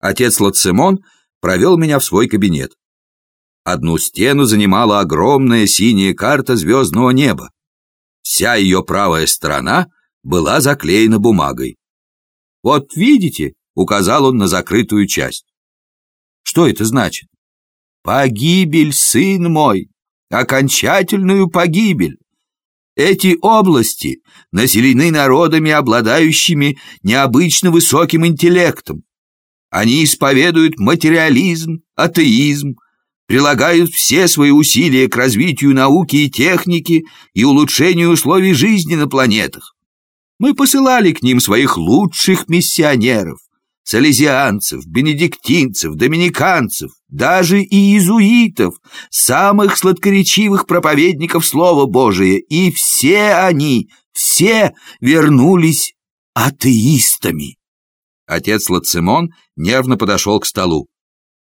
Отец Лацимон провел меня в свой кабинет. Одну стену занимала огромная синяя карта звездного неба. Вся ее правая сторона была заклеена бумагой. «Вот видите», — указал он на закрытую часть. «Что это значит?» «Погибель, сын мой! Окончательную погибель! Эти области населены народами, обладающими необычно высоким интеллектом. Они исповедуют материализм, атеизм, прилагают все свои усилия к развитию науки и техники и улучшению условий жизни на планетах. Мы посылали к ним своих лучших миссионеров, салезианцев, бенедиктинцев, доминиканцев, даже и иезуитов, самых сладкоречивых проповедников Слова Божия, и все они, все вернулись атеистами. Отец Лацимон нервно подошел к столу.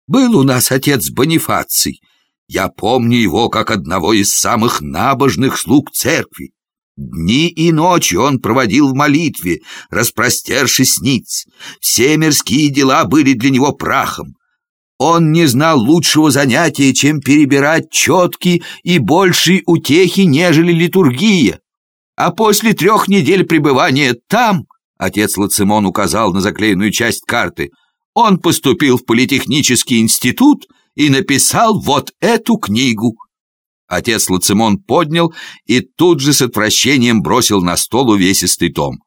Был у нас отец Бонифаций. Я помню его как одного из самых набожных слуг церкви. Дни и ночи он проводил в молитве, распростершись ниц. Все мирские дела были для него прахом. Он не знал лучшего занятия, чем перебирать четки и большей утехи, нежели литургия. А после трех недель пребывания там, отец Лацимон указал на заклеенную часть карты, он поступил в политехнический институт и написал вот эту книгу. Отец Лацимон поднял и тут же с отвращением бросил на стол увесистый том.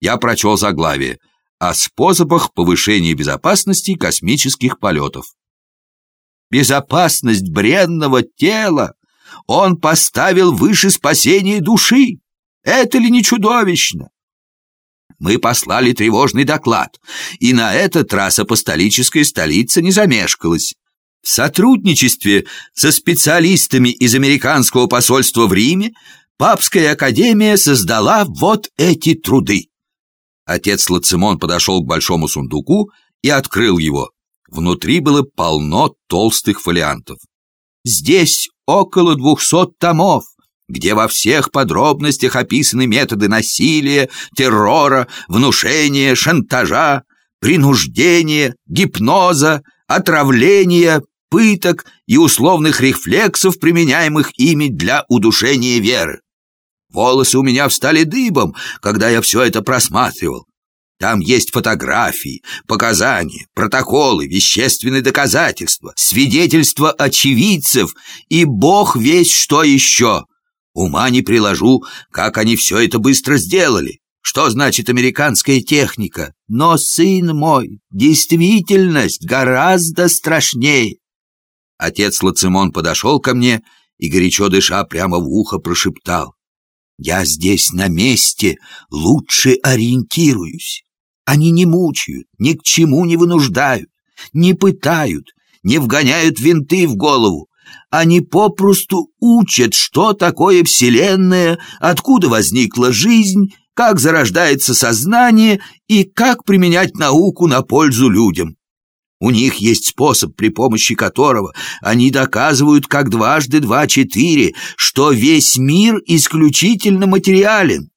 Я прочел заглавие о способах повышения безопасности космических полетов. Безопасность бренного тела он поставил выше спасения души. Это ли не чудовищно? Мы послали тревожный доклад, и на этот раз апостолическая столица не замешкалась. В сотрудничестве со специалистами из американского посольства в Риме Папская академия создала вот эти труды. Отец Лацимон подошел к большому сундуку и открыл его. Внутри было полно толстых фолиантов. Здесь около двухсот томов, где во всех подробностях описаны методы насилия, террора, внушения, шантажа, принуждения, гипноза, отравления, пыток и условных рефлексов, применяемых ими для удушения веры. Волосы у меня встали дыбом, когда я все это просматривал. Там есть фотографии, показания, протоколы, вещественные доказательства, свидетельства очевидцев и бог весь что еще — Ума не приложу, как они все это быстро сделали. Что значит американская техника? Но, сын мой, действительность гораздо страшнее. Отец Лацимон подошел ко мне и, горячо дыша, прямо в ухо прошептал. Я здесь на месте лучше ориентируюсь. Они не мучают, ни к чему не вынуждают, не пытают, не вгоняют винты в голову, они попросту учат, что такое Вселенная, откуда возникла жизнь, как зарождается сознание и как применять науку на пользу людям. У них есть способ, при помощи которого они доказывают как дважды два четыре, что весь мир исключительно материален.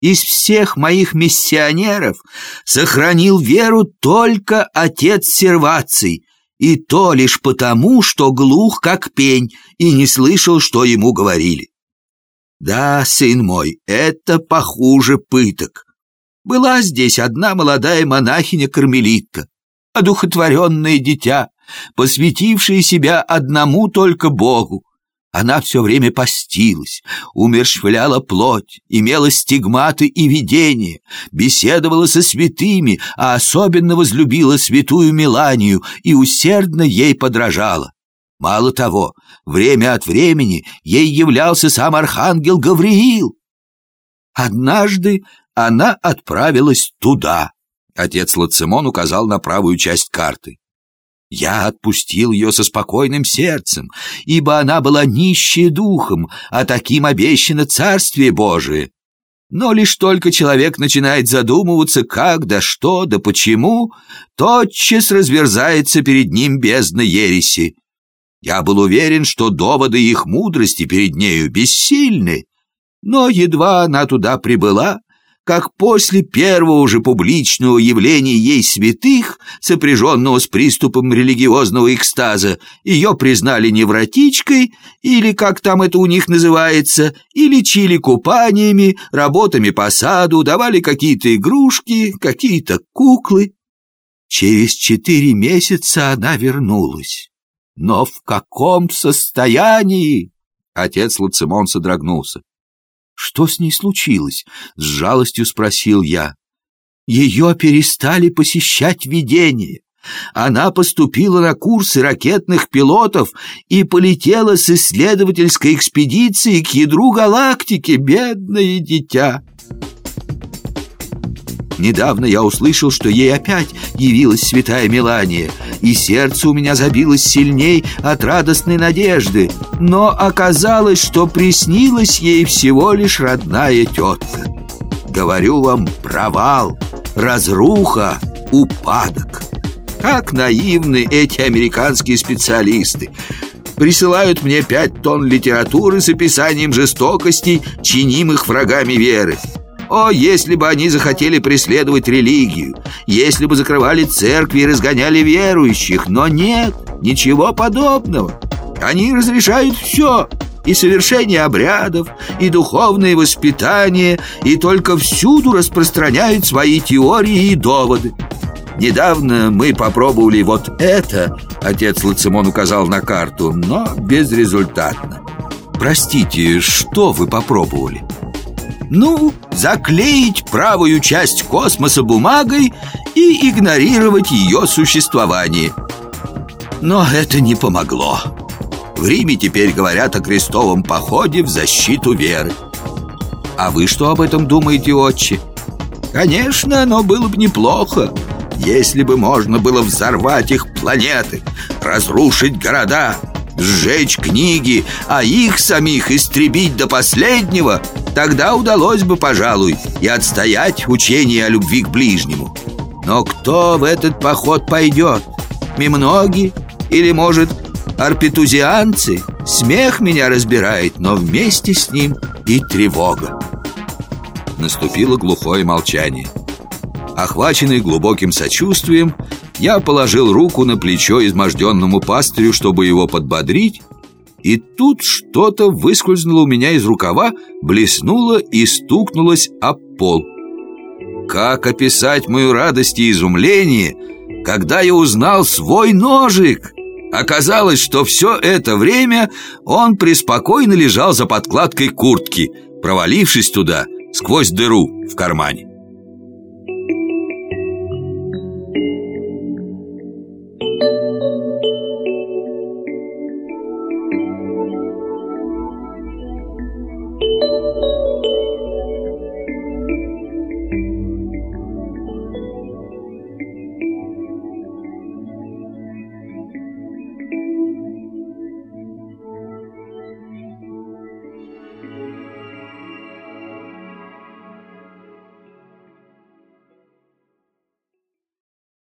Из всех моих миссионеров сохранил веру только отец Серваций, и то лишь потому, что глух как пень и не слышал, что ему говорили. Да, сын мой, это похуже пыток. Была здесь одна молодая монахиня-кармелитка, одухотворенное дитя, посвятившее себя одному только Богу, она все время постилась, умершвляла плоть, имела стигматы и видения, беседовала со святыми, а особенно возлюбила святую Миланию и усердно ей подражала. Мало того, время от времени ей являлся сам архангел Гавриил. Однажды она отправилась туда. Отец Лацимон указал на правую часть карты. Я отпустил ее со спокойным сердцем, ибо она была нищая духом, а таким обещано Царствие Божие. Но лишь только человек начинает задумываться, как, да что, да почему, тотчас разверзается перед ним бездна ереси. Я был уверен, что доводы их мудрости перед нею бессильны, но едва она туда прибыла, как после первого же публичного явления ей святых, сопряженного с приступом религиозного экстаза, ее признали невротичкой, или, как там это у них называется, и лечили купаниями, работами по саду, давали какие-то игрушки, какие-то куклы. Через четыре месяца она вернулась. Но в каком состоянии? Отец Лацимон содрогнулся. «Что с ней случилось?» — с жалостью спросил я. «Ее перестали посещать видения. Она поступила на курсы ракетных пилотов и полетела с исследовательской экспедицией к ядру галактики, бедное дитя». Недавно я услышал, что ей опять явилась святая Мелания, и сердце у меня забилось сильней от радостной надежды, но оказалось, что приснилась ей всего лишь родная тетка. Говорю вам, провал, разруха, упадок. Как наивны эти американские специалисты присылают мне пять тонн литературы с описанием жестокостей, чинимых врагами веры. О, если бы они захотели преследовать религию, если бы закрывали церкви и разгоняли верующих, но нет, ничего подобного. Они разрешают все, и совершение обрядов, и духовное воспитание, и только всюду распространяют свои теории и доводы. Недавно мы попробовали вот это, отец Лацимон указал на карту, но безрезультатно. Простите, что вы попробовали? Ну, заклеить правую часть космоса бумагой и игнорировать ее существование. Но это не помогло. В Риме теперь говорят о крестовом походе в защиту веры. А вы что об этом думаете, отче? Конечно, оно было бы неплохо, если бы можно было взорвать их планеты, разрушить города, сжечь книги, а их самих истребить до последнего – Тогда удалось бы, пожалуй, и отстоять учение о любви к ближнему. Но кто в этот поход пойдет? Мемноги? Или, может, арпетузианцы? Смех меня разбирает, но вместе с ним и тревога. Наступило глухое молчание. Охваченный глубоким сочувствием, я положил руку на плечо изможденному пастырю, чтобы его подбодрить, и тут что-то выскользнуло у меня из рукава, блеснуло и стукнулось об пол. Как описать мою радость и изумление, когда я узнал свой ножик? Оказалось, что все это время он преспокойно лежал за подкладкой куртки, провалившись туда сквозь дыру в кармане.